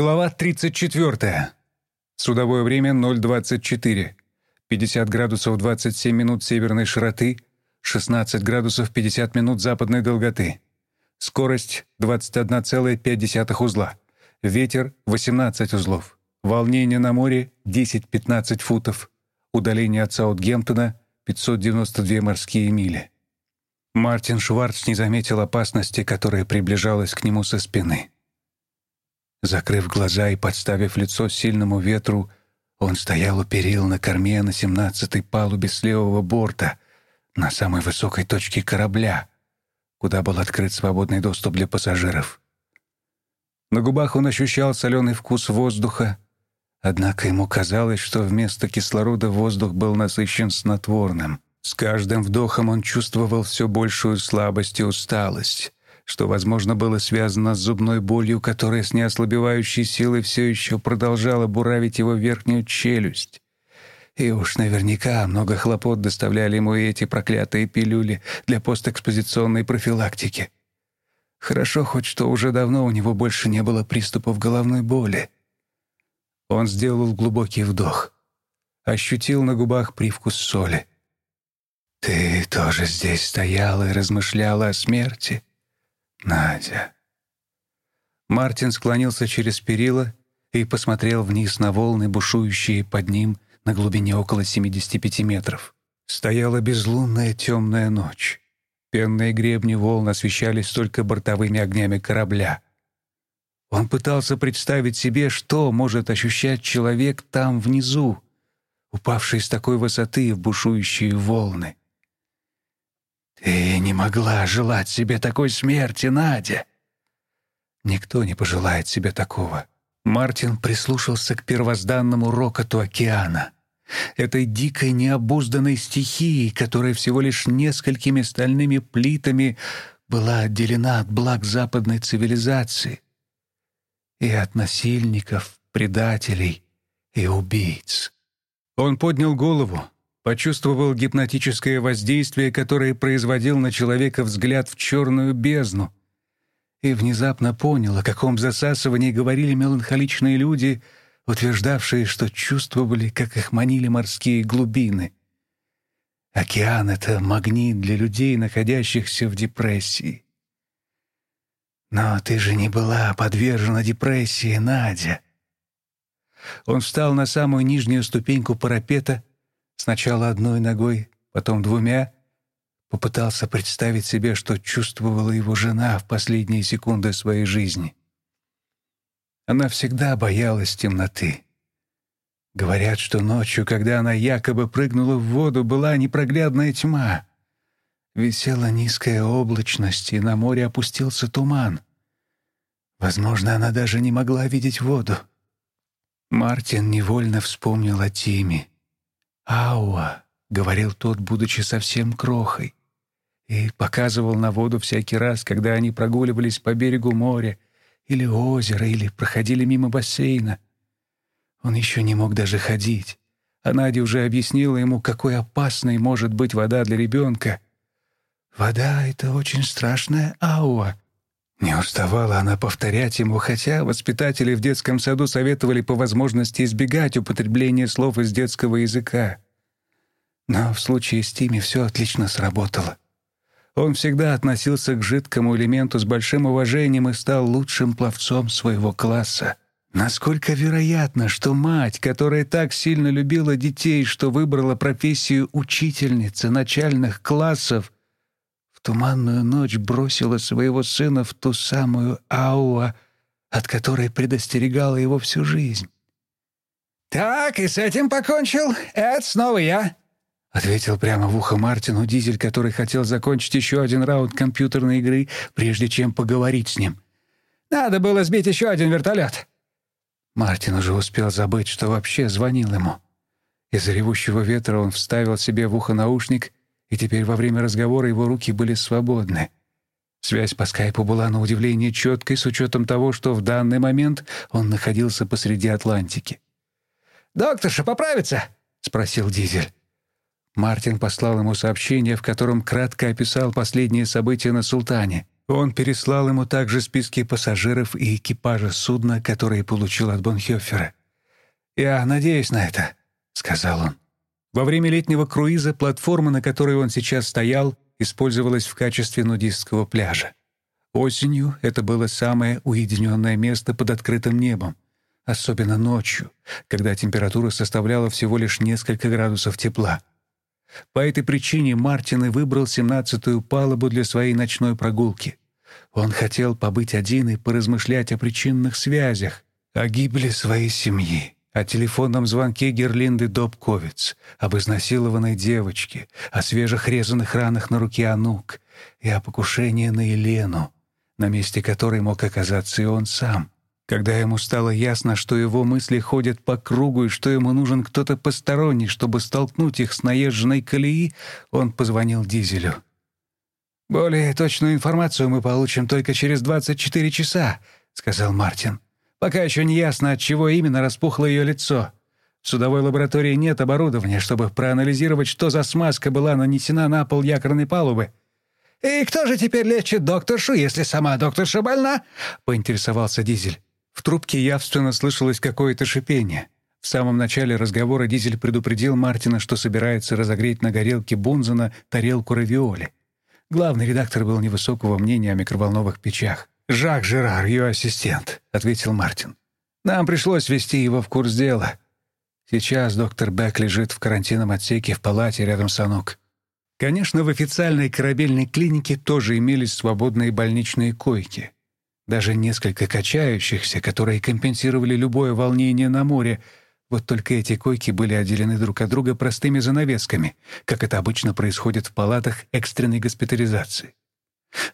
Глава 34. Судовое время 0.24. 50 градусов 27 минут северной широты, 16 градусов 50 минут западной долготы. Скорость 21,5 узла. Ветер 18 узлов. Волнение на море 10-15 футов. Удаление от Саутгемптона 592 морские мили. Мартин Шварц не заметил опасности, которая приближалась к нему со спины. Закрыв глаза и подставив лицо сильному ветру, он стоял у перил на корме на семнадцатой палубе с левого борта, на самой высокой точке корабля, куда был открыт свободный доступ для пассажиров. На губах он ощущал соленый вкус воздуха, однако ему казалось, что вместо кислорода воздух был насыщен снотворным. С каждым вдохом он чувствовал все большую слабость и усталость что, возможно, было связано с зубной болью, которая с неослабевающей силой все еще продолжала буравить его верхнюю челюсть. И уж наверняка много хлопот доставляли ему и эти проклятые пилюли для постэкспозиционной профилактики. Хорошо хоть что уже давно у него больше не было приступов головной боли. Он сделал глубокий вдох, ощутил на губах привкус соли. «Ты тоже здесь стояла и размышляла о смерти?» Надя. Мартин склонился через перила и посмотрел вниз на волны, бушующие под ним на глубине около 75 метров. Стояла безлунная темная ночь. Пенные гребни волн освещались только бортовыми огнями корабля. Он пытался представить себе, что может ощущать человек там внизу, упавший с такой высоты в бушующие волны. Ты не могла желать себе такой смерти, Надя. Никто не пожелает себе такого. Мартин прислушался к первозданному рокоту океана, этой дикой необузданной стихии, которая всего лишь несколькими стальными плитами была отделена от благ западной цивилизации и от насильников, предателей и убийц. Он поднял голову, почувствовал гипнотическое воздействие, которое производил на человека взгляд в черную бездну, и внезапно понял, о каком засасывании говорили меланхоличные люди, утверждавшие, что чувствовали, как их манили морские глубины. Океан — это магнит для людей, находящихся в депрессии. Но ты же не была подвержена депрессии, Надя. Он встал на самую нижнюю ступеньку парапета Сначала одной ногой, потом двумя. Попытался представить себе, что чувствовала его жена в последние секунды своей жизни. Она всегда боялась темноты. Говорят, что ночью, когда она якобы прыгнула в воду, была непроглядная тьма. Висела низкая облачность, и на море опустился туман. Возможно, она даже не могла видеть воду. Мартин невольно вспомнил о Тиме. «Ауа», — говорил тот, будучи совсем крохой, и показывал на воду всякий раз, когда они прогуливались по берегу моря или озера, или проходили мимо бассейна. Он еще не мог даже ходить, а Надя уже объяснила ему, какой опасной может быть вода для ребенка. «Вода — это очень страшная ауа», не уставала она повторять ему, хотя воспитатели в детском саду советовали по возможности избегать употребления слов из детского языка. Но в случае с Тими все отлично сработало. Он всегда относился к жидкому элементу с большим уважением и стал лучшим пловцом своего класса. Насколько вероятно, что мать, которая так сильно любила детей, что выбрала профессию учительницы начальных классов, в туманную ночь бросила своего сына в ту самую ауа, от которой предостерегала его всю жизнь. «Так, и с этим покончил. Это снова я», — ответил прямо в ухо Мартину Дизель, который хотел закончить еще один раунд компьютерной игры, прежде чем поговорить с ним. «Надо было сбить еще один вертолет». Мартин уже успел забыть, что вообще звонил ему. Из-за ревущего ветра он вставил себе в ухо наушник и теперь во время разговора его руки были свободны. Связь по скайпу была на удивление четкой, с учетом того, что в данный момент он находился посреди Атлантики. «Докторша поправится?» — спросил Дизель. Мартин послал ему сообщение, в котором кратко описал последние события на Султане. Он переслал ему также списки пассажиров и экипажа судна, которые получил от Бонхёфера. «Я надеюсь на это», — сказал он. Во время летнего круиза платформа, на которой он сейчас стоял, использовалась в качестве нудистского пляжа. Осенью это было самое уединенное место под открытым небом, особенно ночью, когда температура составляла всего лишь несколько градусов тепла. По этой причине Мартин и выбрал семнадцатую палубу для своей ночной прогулки. Он хотел побыть один и поразмышлять о причинных связях, о гибели своей семьи, о телефонном звонке Герлинды Добковиц, об изнасилованной девочке, о свежих резаных ранах на руке Анук и о покушении на Елену, на месте которой мог оказаться и он сам. Когда ему стало ясно, что его мысли ходят по кругу и что ему нужен кто-то посторонний, чтобы столкнуть их с наезженной колеи, он позвонил Дизелю. «Более точную информацию мы получим только через 24 часа», — сказал Мартин. «Пока еще не ясно, от чего именно распухло ее лицо. В судовой лаборатории нет оборудования, чтобы проанализировать, что за смазка была нанесена на пол якорной палубы». «И кто же теперь лечит докторшу, если сама докторша больна?» — поинтересовался Дизель. В трубке явственно слышалось какое-то шипение. В самом начале разговора Дизель предупредил Мартина, что собирается разогреть на горелке Бунзена тарелку равиоли. Главный редактор был невысокого мнения о микроволновых печах. «Жак Жерар, ее ассистент», — ответил Мартин. «Нам пришлось ввести его в курс дела. Сейчас доктор Бек лежит в карантинном отсеке в палате рядом с Анук. Конечно, в официальной корабельной клинике тоже имелись свободные больничные койки даже несколько качающихся, которые компенсировали любое волнение на море. Вот только эти койки были отделены друг от друга простыми занавесками, как это обычно происходит в палатах экстренной госпитализации.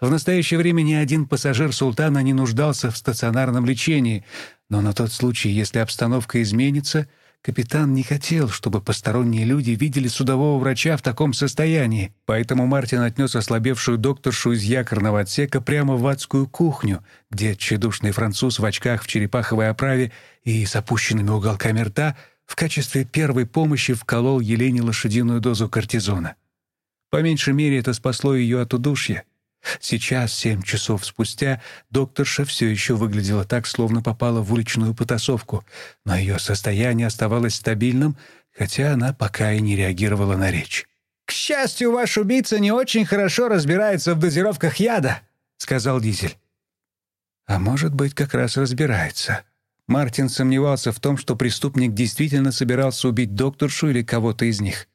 В настоящее время ни один пассажир «Султана» не нуждался в стационарном лечении, но на тот случай, если обстановка изменится — Капитан не хотел, чтобы посторонние люди видели судового врача в таком состоянии, поэтому Мартин отнес ослабевшую докторшу из якорного отсека прямо в адскую кухню, где тщедушный француз в очках в черепаховой оправе и с опущенными уголками рта в качестве первой помощи вколол Елене лошадиную дозу кортизона. По меньшей мере это спасло ее от удушья. Сейчас, семь часов спустя, докторша все еще выглядела так, словно попала в уличную потасовку, но ее состояние оставалось стабильным, хотя она пока и не реагировала на речь. «К счастью, ваш убийца не очень хорошо разбирается в дозировках яда», — сказал Дизель. «А может быть, как раз разбирается». Мартин сомневался в том, что преступник действительно собирался убить докторшу или кого-то из них.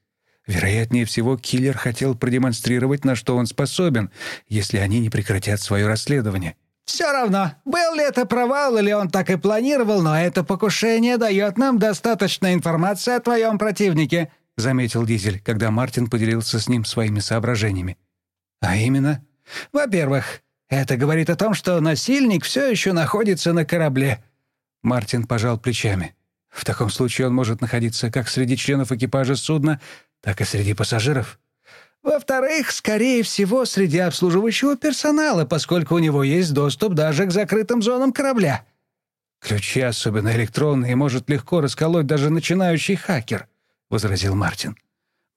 Вероятнее всего, киллер хотел продемонстрировать, на что он способен, если они не прекратят свое расследование. «Все равно, был ли это провал или он так и планировал, но это покушение дает нам достаточно информации о твоем противнике», заметил Дизель, когда Мартин поделился с ним своими соображениями. «А именно?» «Во-первых, это говорит о том, что насильник все еще находится на корабле». Мартин пожал плечами. «В таком случае он может находиться как среди членов экипажа судна, так и среди пассажиров. Во-вторых, скорее всего, среди обслуживающего персонала, поскольку у него есть доступ даже к закрытым зонам корабля. Ключи, особенно электронные, может легко расколоть даже начинающий хакер, возразил Мартин.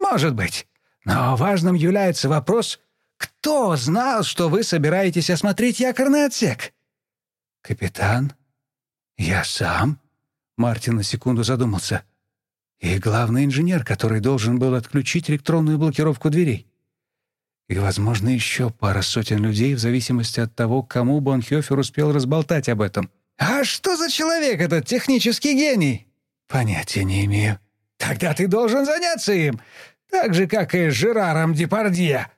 Может быть. Но важным является вопрос, кто знал, что вы собираетесь осмотреть якорный отсек? Капитан? Я сам? Мартин на секунду задумался и главный инженер, который должен был отключить электронную блокировку дверей. И, возможно, еще пара сотен людей, в зависимости от того, кому Бонхёфер успел разболтать об этом. «А что за человек этот технический гений?» «Понятия не имею». «Тогда ты должен заняться им, так же, как и Жераром Депардье».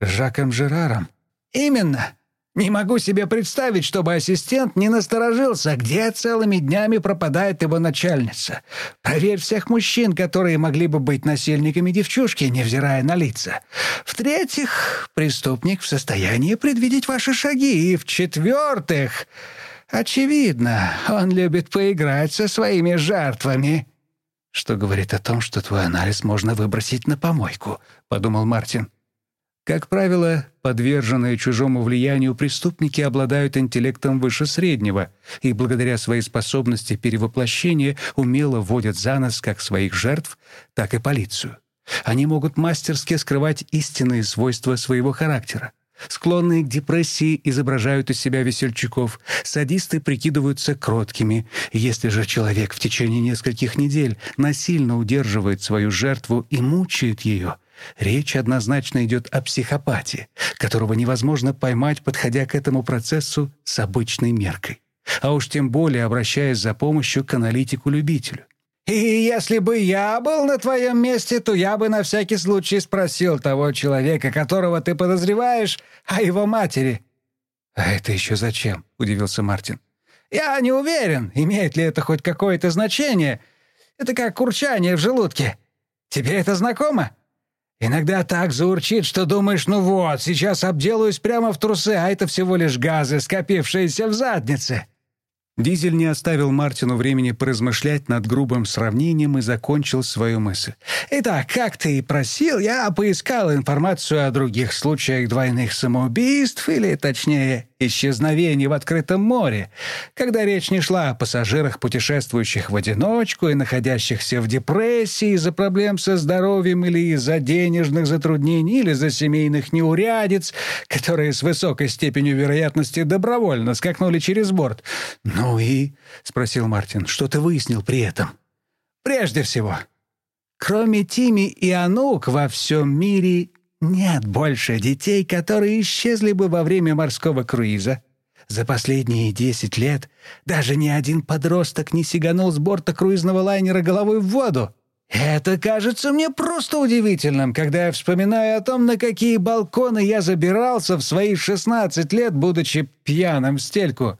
«Жаком Жераром?» «Именно. Не могу себе представить, чтобы ассистент не насторожился, где целыми днями пропадает его начальница. Проверь всех мужчин, которые могли бы быть насильниками девчушки, невзирая на лица. В-третьих, преступник в состоянии предвидеть ваши шаги. И в-четвертых, очевидно, он любит поиграть со своими жертвами. Что говорит о том, что твой анализ можно выбросить на помойку, подумал Мартин. Как правило, подверженные чужому влиянию преступники обладают интеллектом выше среднего и благодаря своей способности перевоплощения умело вводят за нос как своих жертв, так и полицию. Они могут мастерски скрывать истинные свойства своего характера. Склонные к депрессии изображают из себя весельчаков, садисты прикидываются кроткими. Если же человек в течение нескольких недель насильно удерживает свою жертву и мучает ее, речь однозначно идет о психопате, которого невозможно поймать, подходя к этому процессу с обычной меркой. А уж тем более обращаясь за помощью к аналитику-любителю. И если бы я был на твоем месте, то я бы на всякий случай спросил того человека, которого ты подозреваешь, о его матери». «А это еще зачем?» — удивился Мартин. «Я не уверен, имеет ли это хоть какое-то значение. Это как курчание в желудке. Тебе это знакомо? Иногда так заурчит, что думаешь, ну вот, сейчас обделаюсь прямо в трусы, а это всего лишь газы, скопившиеся в заднице». Дизель не оставил Мартину времени поразмышлять над грубым сравнением и закончил свою мысль. «Итак, как ты и просил, я поискал информацию о других случаях двойных самоубийств, или, точнее, исчезновений в открытом море, когда речь не шла о пассажирах, путешествующих в одиночку и находящихся в депрессии из-за проблем со здоровьем или из-за денежных затруднений или из-за семейных неурядиц, которые с высокой степенью вероятности добровольно скакнули через борт. «Ну и?» — спросил Мартин. «Что ты выяснил при этом?» «Прежде всего, кроме Тими и Анук во всем мире нет больше детей, которые исчезли бы во время морского круиза. За последние десять лет даже ни один подросток не сиганул с борта круизного лайнера головой в воду. Это кажется мне просто удивительным, когда я вспоминаю о том, на какие балконы я забирался в свои 16 лет, будучи пьяным в стельку.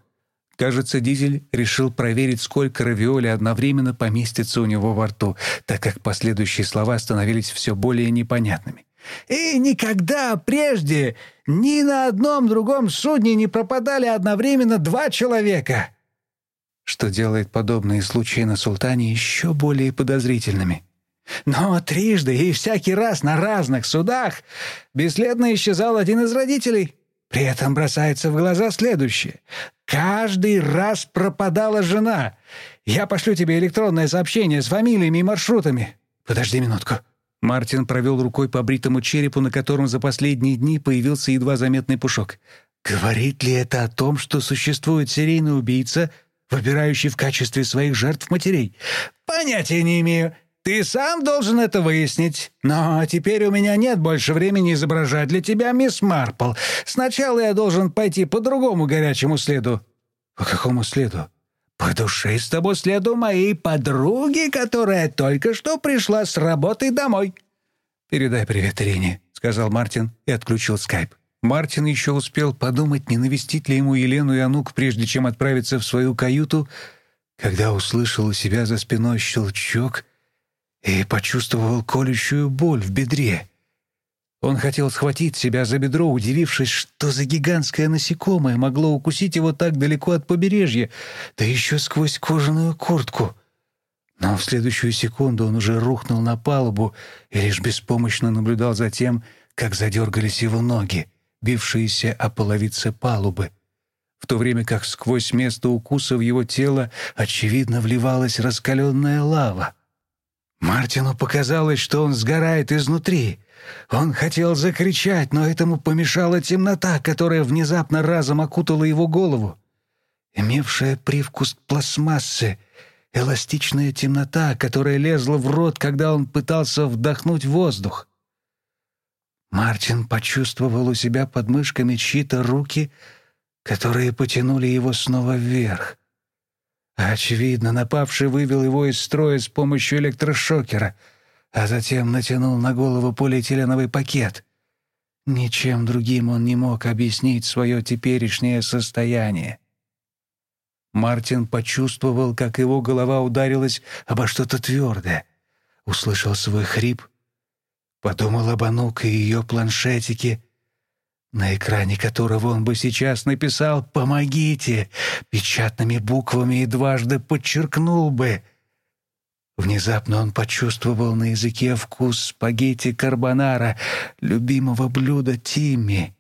Кажется, Дизель решил проверить, сколько равиоли одновременно поместится у него во рту, так как последующие слова становились все более непонятными. И никогда прежде ни на одном другом судне не пропадали одновременно два человека. Что делает подобные случаи на Султане еще более подозрительными. Но трижды и всякий раз на разных судах бесследно исчезал один из родителей. При этом бросается в глаза следующее. Каждый раз пропадала жена. Я пошлю тебе электронное сообщение с фамилиями и маршрутами. Подожди минутку. Мартин провел рукой по бритому черепу, на котором за последние дни появился едва заметный пушок. «Говорит ли это о том, что существует серийный убийца, выбирающий в качестве своих жертв матерей?» «Понятия не имею. Ты сам должен это выяснить. Но теперь у меня нет больше времени изображать для тебя мисс Марпл. Сначала я должен пойти по другому горячему следу». «По какому следу?» «По душистому следу моей подруги, которая только что пришла с работы домой». «Передай привет Ирине», — сказал Мартин и отключил скайп. Мартин еще успел подумать, не навестить ли ему Елену и Анук, прежде чем отправиться в свою каюту, когда услышал у себя за спиной щелчок и почувствовал колющую боль в бедре. Он хотел схватить себя за бедро, удивившись, что за гигантское насекомое могло укусить его так далеко от побережья, да еще сквозь кожаную куртку. Но в следующую секунду он уже рухнул на палубу и лишь беспомощно наблюдал за тем, как задергались его ноги, бившиеся о половице палубы, в то время как сквозь место укуса в его тело, очевидно, вливалась раскаленная лава. Мартину показалось, что он сгорает изнутри — он хотел закричать, но этому помешала темнота, которая внезапно разом окутала его голову. Имевшая привкус пластмассы, эластичная темнота, которая лезла в рот, когда он пытался вдохнуть воздух. Мартин почувствовал у себя под мышками чьи-то руки, которые потянули его снова вверх. Очевидно, напавший вывел его из строя с помощью электрошокера — а затем натянул на голову полиэтиленовый пакет. Ничем другим он не мог объяснить свое теперешнее состояние. Мартин почувствовал, как его голова ударилась обо что-то твердое. Услышал свой хрип, подумал об Анук и ее планшетике, на экране которого он бы сейчас написал «Помогите!» печатными буквами и дважды подчеркнул бы Внезапно он почувствовал на языке вкус спагетти карбонара, любимого блюда Тимми,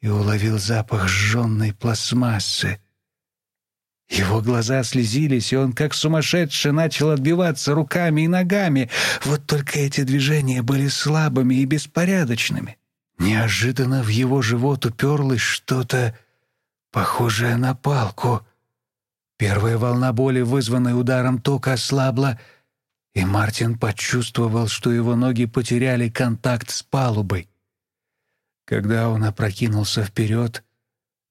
и уловил запах сжженной пластмассы. Его глаза слезились, и он, как сумасшедший, начал отбиваться руками и ногами. Вот только эти движения были слабыми и беспорядочными. Неожиданно в его живот уперлось что-то похожее на палку. Первая волна боли, вызванная ударом тока, ослабла, и Мартин почувствовал, что его ноги потеряли контакт с палубой. Когда он опрокинулся вперед,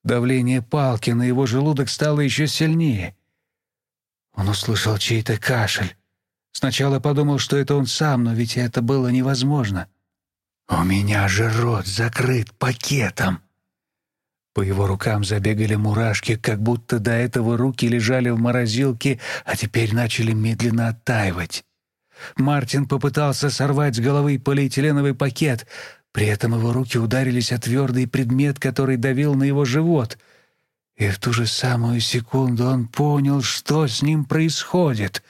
давление палки на его желудок стало еще сильнее. Он услышал чей-то кашель. Сначала подумал, что это он сам, но ведь это было невозможно. «У меня же рот закрыт пакетом!» По его рукам забегали мурашки, как будто до этого руки лежали в морозилке, а теперь начали медленно оттаивать. Мартин попытался сорвать с головы полиэтиленовый пакет, при этом его руки ударились о твердый предмет, который давил на его живот. И в ту же самую секунду он понял, что с ним происходит.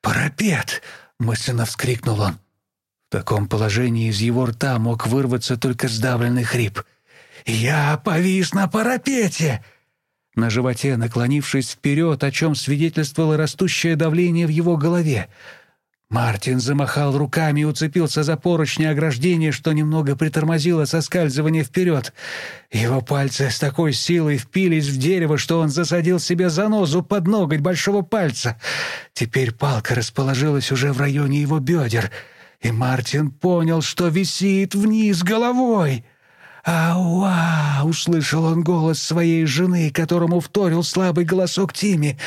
«Парапет!» — мысленно вскрикнул он. Таком положении из его рта мог вырваться только сдавленный хрип. «Я повис на парапете!» На животе, наклонившись вперед, о чем свидетельствовало растущее давление в его голове — Мартин замахал руками и уцепился за поручни ограждения, что немного притормозило соскальзывание вперед. Его пальцы с такой силой впились в дерево, что он засадил себе занозу под ноготь большого пальца. Теперь палка расположилась уже в районе его бедер, и Мартин понял, что висит вниз головой. «Ауа!» — услышал он голос своей жены, которому вторил слабый голосок Тими.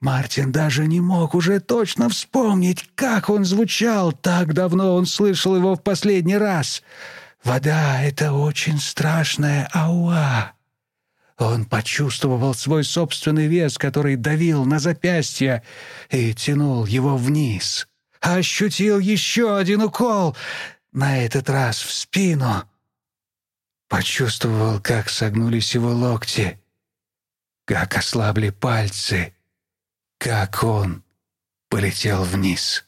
Мартин даже не мог уже точно вспомнить, как он звучал. Так давно он слышал его в последний раз. «Вода — это очень страшная ауа». Он почувствовал свой собственный вес, который давил на запястье и тянул его вниз. Ощутил еще один укол, на этот раз в спину. Почувствовал, как согнулись его локти, как ослабли пальцы — как он полетел вниз.